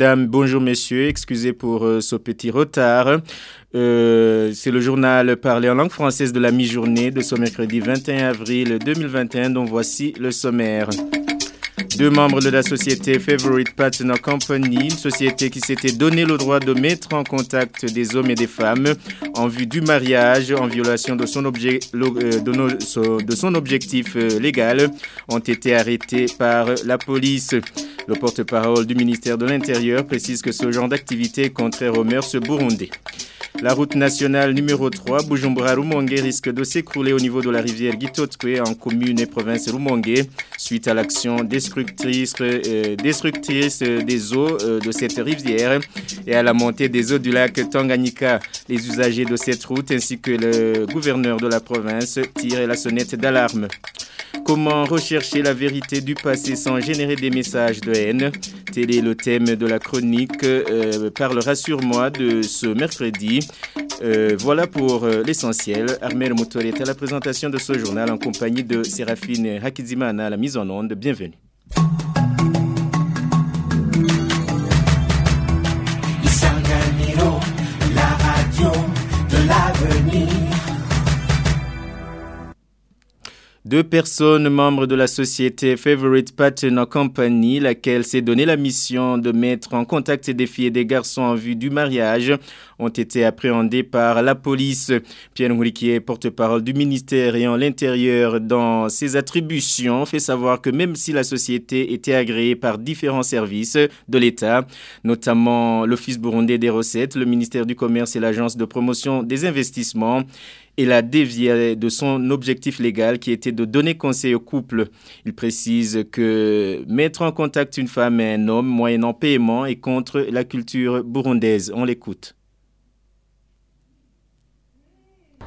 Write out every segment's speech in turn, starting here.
mesdames, bonjour messieurs, excusez pour euh, ce petit retard. Euh, c'est le journal parlé en langue française de la mi-journée de ce mercredi 21 avril 2021 dont voici le sommaire. Deux membres de la société Favorite Partner Company, une société qui s'était donné le droit de mettre en contact des hommes et des femmes en vue du mariage en violation de son, euh, objectif légal, ont été arrêtés par la police. Le porte-parole du ministère de l'Intérieur précise que ce genre d'activité est contraire aux mœurs burundais. La route nationale numéro 3, Bujumbura-Rumongue, risque de s'écrouler au niveau de la rivière Gitotwe en commune et province Rumongue suite à l'action destructrice, euh, des eaux euh, de cette rivière et à la montée des eaux du lac Tanganyika. Les usagers de cette route ainsi que le gouverneur de la province tirent la sonnette d'alarme. Comment rechercher la vérité du passé sans générer des messages de haine Tel est le thème de la chronique euh, Parlera sur moi de ce mercredi. Euh, voilà pour euh, l'essentiel. Armel Motor est à la présentation de ce journal en compagnie de Séraphine Hakizimana à la mise en onde. Bienvenue. Deux personnes membres de la société Favorite Partner Company, laquelle s'est donné la mission de mettre en contact des filles et des garçons en vue du mariage, ont été appréhendées par la police. Pierre Ngourikier, porte-parole du ministère ayant l'intérieur dans ses attributions, fait savoir que même si la société était agréée par différents services de l'État, notamment l'Office burundais des recettes, le ministère du Commerce et l'Agence de promotion des investissements, il a dévié de son objectif légal qui était de donner conseil au couple. Il précise que mettre en contact une femme et un homme moyennant paiement est contre la culture burundaise. On l'écoute.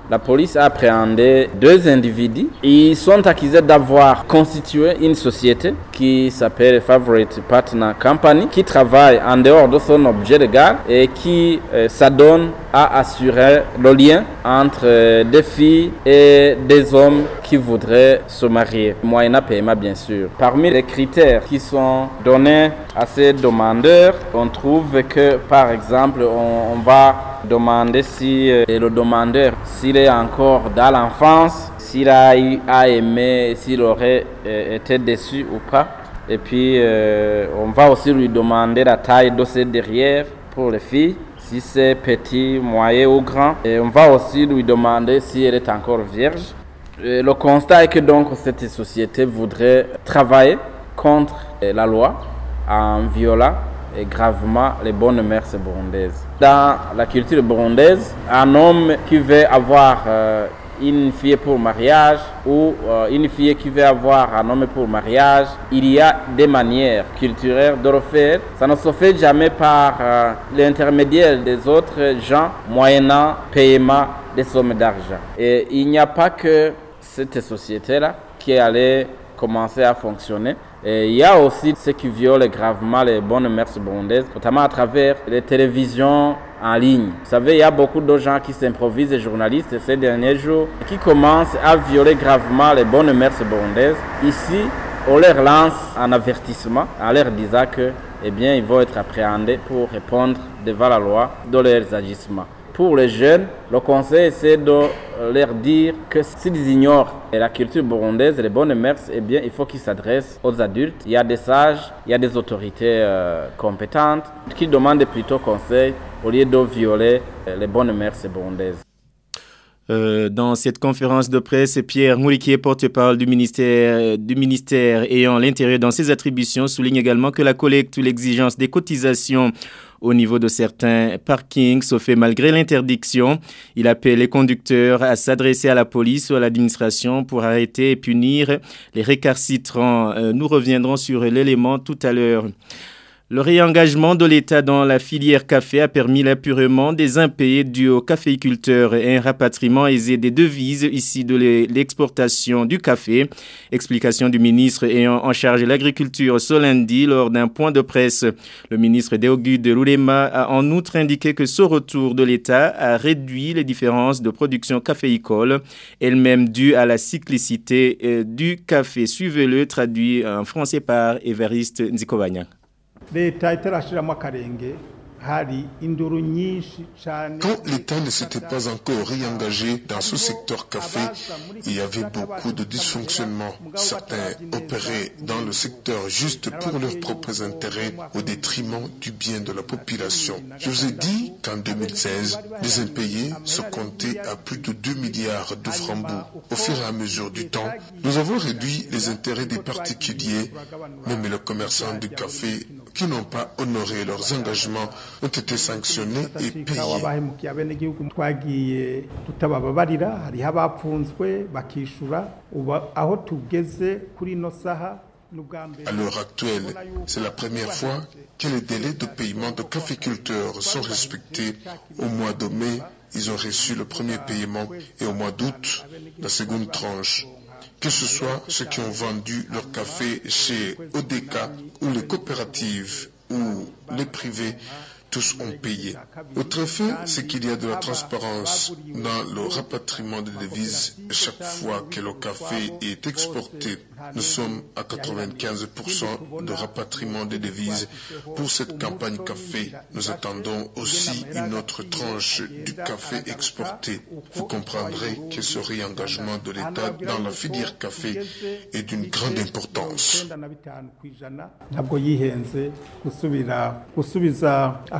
La police a appréhendé deux individus. Ils sont accusés d'avoir constitué une société qui s'appelle Favorite Partner Company, qui travaille en dehors de son objet légal et qui euh, s'adonne à assurer le lien entre euh, des filles et des hommes qui voudraient se marier, moyennant paiement bien sûr. Parmi les critères qui sont donnés à ces demandeurs, on trouve que par exemple on, va demander si euh, le demandeur, s'il est encore dans l'enfance, s'il a, a aimé, s'il aurait euh, été déçu ou pas. Et puis on va aussi lui demander la taille de ses derrière pour les filles si c'est petit, moyen ou grand. Et on va aussi lui demander si elle est encore vierge. le constat est que donc cette société voudrait travailler contre la loi en violant gravement les bonnes mœurs burundaises. Dans la culture burundaise, un homme qui veut avoir euh, une fille pour mariage ou euh, une fille qui veut avoir un homme pour mariage, il y a des manières culturelles de le faire. Ça ne se fait jamais par euh, l'intermédiaire des autres gens moyennant paiement des sommes d'argent. Et il n'y a pas que cette société-là qui allait commencer à fonctionner. Il y a aussi ceux qui violent gravement les bonnes mœurs burundaises, notamment à travers les télévisions en ligne. Vous savez, il y a beaucoup de gens qui s'improvisent journalistes ces derniers jours, qui commencent à violer gravement les bonnes mœurs burundaises. Ici, on leur lance un avertissement en leur disant que, eh bien, ils vont être appréhendés pour répondre devant la loi de leurs agissements. Pour les jeunes, le conseil c'est de leur dire que s'ils ignorent la culture burundaise, les bonnes mœurs, eh bien, il faut qu'ils s'adressent aux adultes. Il y a des sages, il y a des autorités euh, compétentes qui demandent plutôt conseil au lieu de violer euh, les bonnes mœurs burundaises. Euh, dans cette conférence de presse, Pierre Mouriquier, porte-parole du ministère, du ministère ayant l'intérieur dans ses attributions, souligne également que la collecte ou l'exigence des cotisations au niveau de certains parkings se fait malgré l'interdiction. Il appelle les conducteurs à s'adresser à la police ou à l'administration pour arrêter et punir les récarcitrants. Euh, nous reviendrons sur l'élément tout à l'heure. Le réengagement de l'État dans la filière café a permis l'appurement des impayés dus aux caféiculteurs et un rapatriement aisé des devises ici de l'exportation du café. Explication du ministre ayant en charge l'agriculture ce lundi lors d'un point de presse. Le ministre de Lulema a en outre indiqué que ce retour de l'État a réduit les différences de production caféicole, elles-mêmes dues à la cyclicité euh, du café. Suivez-le, traduit en français par Évariste Nzikobanya. Leta itarashiramo akarenge Quand l'État ne s'était pas encore réengagé dans ce secteur café, il y avait beaucoup de dysfonctionnements. Certains opéraient dans le secteur juste pour leurs propres intérêts au détriment du bien de la population. Je vous ai dit qu'en 2016, les impayés se comptaient à plus de 2 milliards de francs Au fur et à mesure du temps, nous avons réduit les intérêts des particuliers, même les commerçants de café qui n'ont pas honoré leurs engagements ont été sanctionnés et payés. À l'heure actuelle, c'est la première fois que les délais de paiement de caféculteurs sont respectés. Au mois de mai, ils ont reçu le premier paiement et au mois d'août, la seconde tranche que ce soit ceux qui ont vendu leur café chez ODK ou les coopératives ou les privés, tous ont payé. Autre fait, c'est qu'il y a de la transparence dans le rapatriement des devises chaque fois que le café est exporté. Nous sommes à 95% de rapatriement des devises pour cette campagne café. Nous attendons aussi une autre tranche du café exporté. Vous comprendrez que ce réengagement de l'État dans la filière café est d'une grande importance.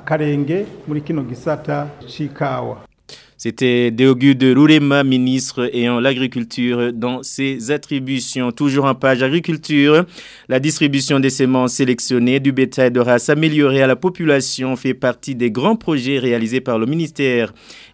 Akarenge muri kino gisata C'était ministre ayant l'agriculture dans ses attributions. Toujours en page agriculture, la distribution des semences sélectionnées du bétail de race améliorée à la population fait partie des grands projets réalisés par le ministère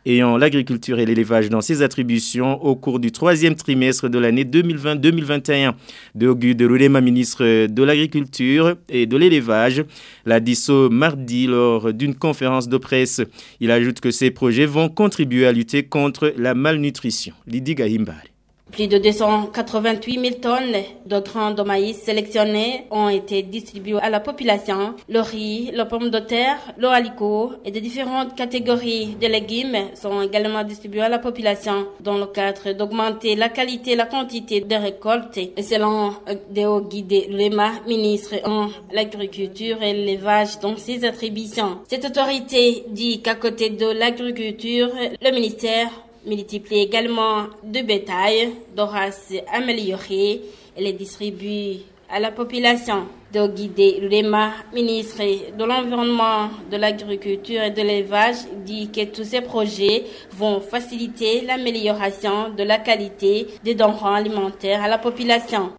ayant l'agriculture et l'élevage dans ses attributions au cours du troisième trimestre de l'année 2020-2021. De Rurema, ministre de l'agriculture et de l'élevage, l'a dit ce mardi lors d'une conférence de presse. Il ajoute que ces projets vont contribuer à lutter contre la malnutrition. Lydie Gahimbari. Plus de 288 000 tonnes de grains de maïs sélectionnés ont été distribués à la population. Le riz, le pomme de terre, le haricot et de différentes catégories de légumes sont également distribués à la population dans le cadre d'augmenter la qualité et la quantité des récoltes. Et selon Deo Guidé Lema, ministre en l'agriculture et l'élevage dans ses attributions. Cette autorité dit qu'à côté de l'agriculture, le ministère multiplie également de bétail de race améliorée et les distribue à la population. De guider Lema, ministre de l'Environnement, de l'Agriculture et de l'Élevage, dit que tous ces projets vont faciliter l'amélioration de la qualité des denrées alimentaires à la population.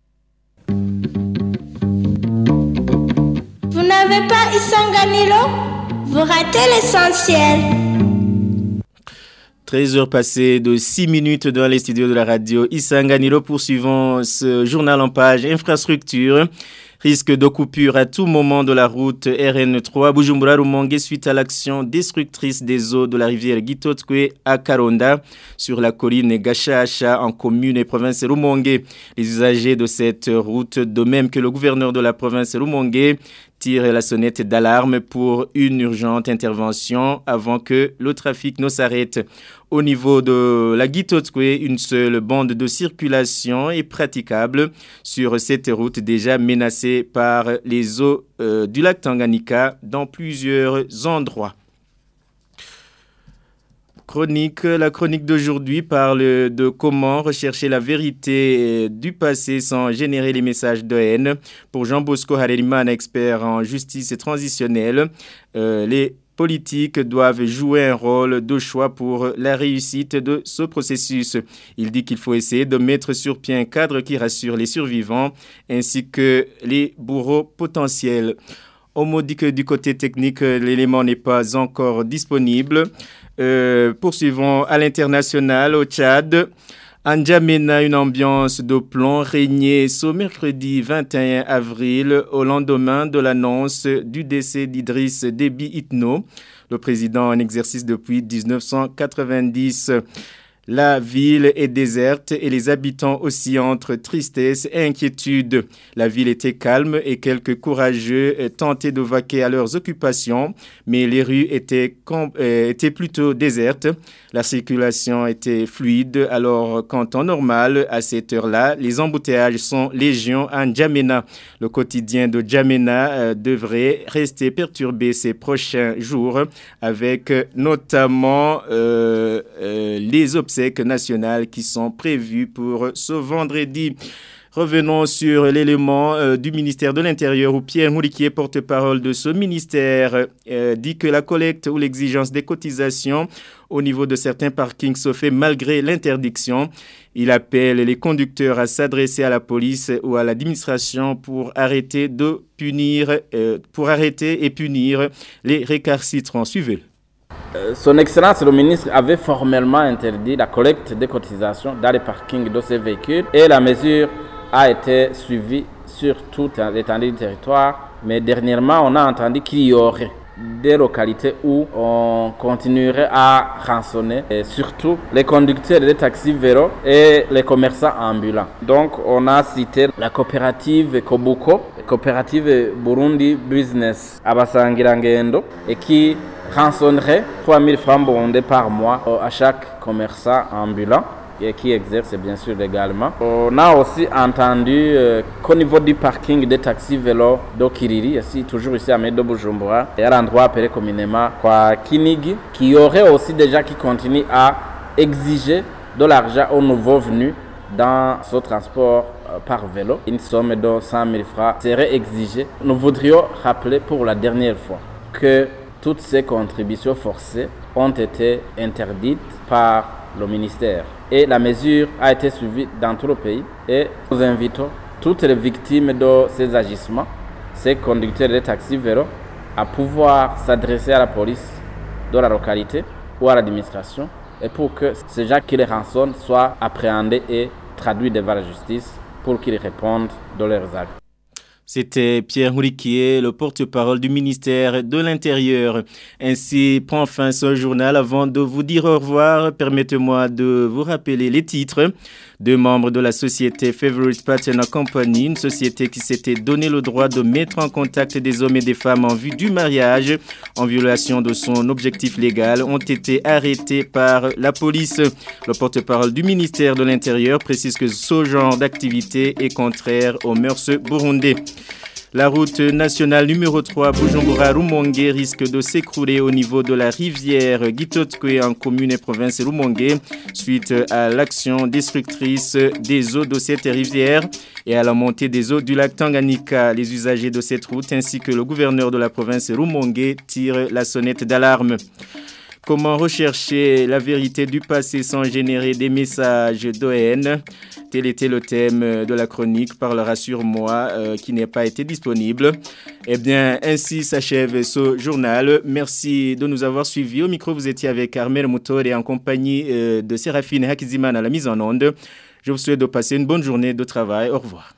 Vous n'avez pas Isanganilo? Vous ratez l'essentiel. 13 heures passées de 6 minutes dans les studios de la radio Isanganiro. Poursuivons ce journal en page infrastructure. Risque de coupure à tout moment de la route RN3 Bujumbura-Rumongue suite à l'action destructrice des eaux de la rivière Gitotwe à Karonda sur la colline Gachacha en commune et province Rumongue. Les usagers de cette route, de même que le gouverneur de la province Rumongue, tirent la sonnette d'alarme pour une urgente intervention avant que le trafic ne s'arrête. Au niveau de la Gitotwe, une seule bande de circulation est praticable sur cette route déjà menacée par les eaux euh, du lac Tanganyika dans plusieurs endroits. La chronique d'aujourd'hui parle de comment rechercher la vérité du passé sans générer les messages de haine. Pour Jean Bosco Hareriman, expert en justice transitionnelle, euh, les politiques doivent jouer un rôle de choix pour la réussite de ce processus. Il dit qu'il faut essayer de mettre sur pied un cadre qui rassure les survivants ainsi que les bourreaux potentiels. On me dit que du côté technique, l'élément n'est pas encore disponible. Euh, poursuivons à l'international au Tchad. N'Djamena, une ambiance de plomb régnait ce mercredi 21 avril au lendemain de l'annonce du décès d'Idriss Déby Itno, le président en exercice depuis 1990. La ville est déserte et les habitants aussi entre tristesse et inquiétude. La ville était calme et quelques courageux tentaient de vaquer à leurs occupations, mais les rues étaient, euh, étaient plutôt désertes. La circulation était fluide, alors qu'en temps normal, à cette heure-là, les embouteillages sont légion à N'Djamena. Le quotidien de N'Djamena euh, devrait rester perturbé ces prochains jours avec notamment euh, les obsèques nationales qui sont prévues pour ce vendredi. Revenons sur l'élément euh, du ministère de l'Intérieur où Pierre Mouriquier, porte-parole de ce ministère, euh, dit que la collecte ou l'exigence des cotisations au niveau de certains parkings se fait malgré l'interdiction. Il appelle les conducteurs à s'adresser à la police ou à l'administration pour arrêter de punir, euh, pour arrêter et punir les récarcitrants. Suivez. Euh, son Excellence le ministre avait formellement interdit la collecte des cotisations dans les parkings de ces véhicules et la mesure a été suivie sur toute l'étendue du territoire. Mais dernièrement, on a entendu qu'il y aurait des localités où on continuerait à rançonner, et surtout les conducteurs des taxis vélos et les commerçants ambulants. Donc, on a cité la coopérative Kobuko, coopérative Burundi Business Abasangirangendo, et qui rançonnerait 3000 francs bondés par mois euh, à chaque commerçant ambulant et qui exerce bien sûr légalement. On a aussi entendu euh, qu'au niveau du parking des taxis vélos d'Okiriri, ici, toujours ici à Medo Bujumbura, il y a un endroit appelé communément quoi Kinigi, qui aurait aussi déjà qui continue à exiger de l'argent aux nouveaux venus dans ce transport euh, par vélo. Une somme de 100 000 francs serait exigée. Nous voudrions rappeler pour la dernière fois que toutes ces contributions forcées ont été interdites par le ministère. Et la mesure a été suivie dans tout le pays. Et nous invitons toutes les victimes de ces agissements, ces conducteurs de taxis vélos, à pouvoir s'adresser à la police de la localité ou à l'administration et pour que ces gens qui les rançonnent soient appréhendés et traduits devant la justice pour qu'ils répondent de leurs actes. C'était Pierre Mouriquier, le porte-parole du ministère de l'Intérieur. Ainsi prend fin ce journal. Avant de vous dire au revoir, permettez-moi de vous rappeler les titres. Deux membres de la société Favorite Partner Company, une société qui s'était donné le droit de mettre en contact des hommes et des femmes en vue du mariage, en violation de son objectif légal, ont été arrêtés par la police. Le porte-parole du ministère de l'Intérieur précise que ce genre d'activité est contraire aux mœurs burundais. La route nationale numéro 3 Bujumbura-Rumongue risque de s'écrouler au niveau de la rivière Gitotwe en commune et province Rumongue suite à l'action destructrice des eaux de cette rivière et à la montée des eaux du lac Tanganyika. Les usagers de cette route ainsi que le gouverneur de la province Rumongue tirent la sonnette d'alarme. Comment rechercher la vérité du passé sans générer des messages de Tel était le thème de la chronique Parlera sur moi euh, qui n'a pas été disponible. Eh bien, ainsi s'achève ce journal. Merci de nous avoir suivis. Au micro, vous étiez avec Armel Moutor et en compagnie euh, de Séraphine Hakiziman à la mise en onde. Je vous souhaite de passer une bonne journée de travail. Au revoir.